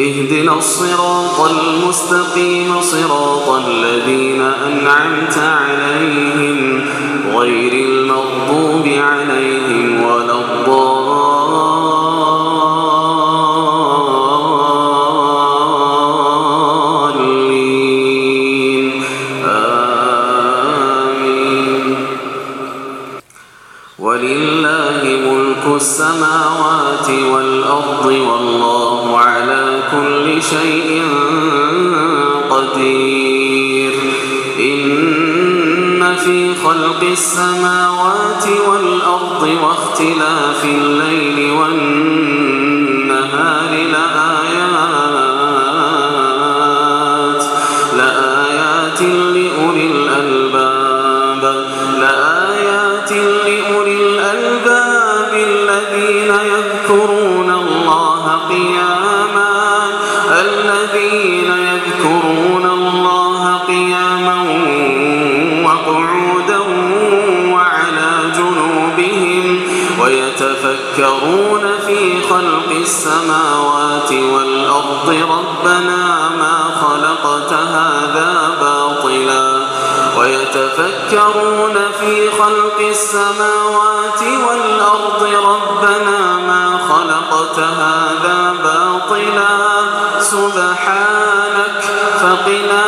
اهدنا الصراط المستقيم صراط الذين أنعمت عليهم غير المغضوب عليهم ولا الضالين. آمين. ولله ملك السماوات والأرض والله كل شيء قدير. إن في خلق السماوات والأرض واختلاف الليل والنهار لآيات لآيات لأولي الألباب لآيات لأولي الألباب الذين يذكرون ويتفكرون في خلق السماوات والأرض. ربنا ما خلقت هذا باطلا. ويتفكرون في خلق السماوات والأرض. ربنا ما خلقت هذا باطلا. سبحانك فقنا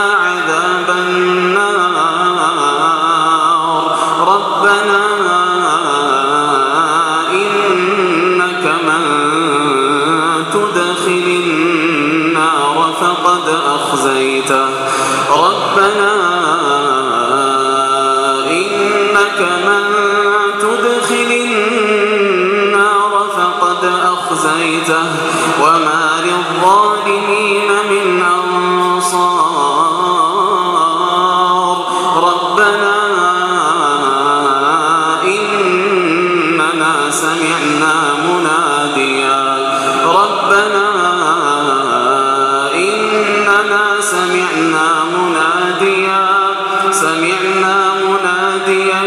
سمعنا مناديا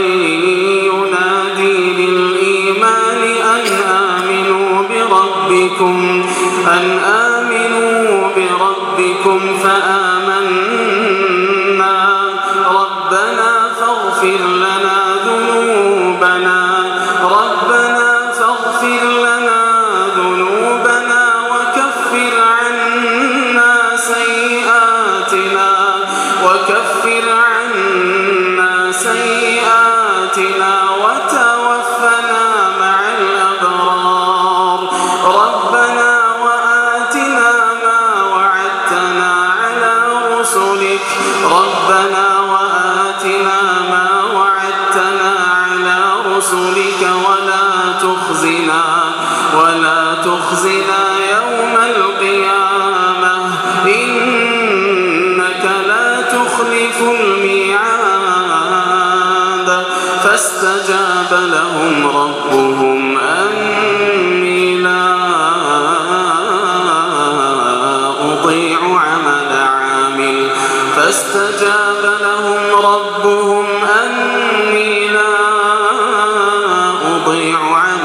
ينادي للإيمان أن آمنوا بربكم فآمنا. ربنا فاغفر لنا تخزنا يوم القيامة. إنك لا تخلف الميعاد. فاستجاب لهم ربهم أني لا أطيع عمل عامل. فاستجاب لهم ربهم أني لا أضيع عمل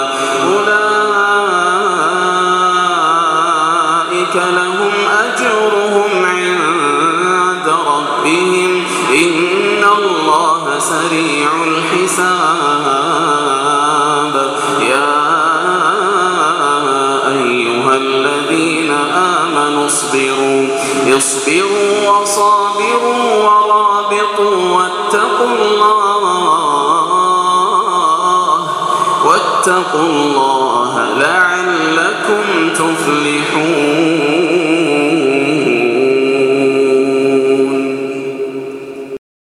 الحساب. يا أيها الذين آمنوا اصبروا اصبروا وصابروا ورابطوا واتقوا الله واتقوا الله لعلكم تفلحون.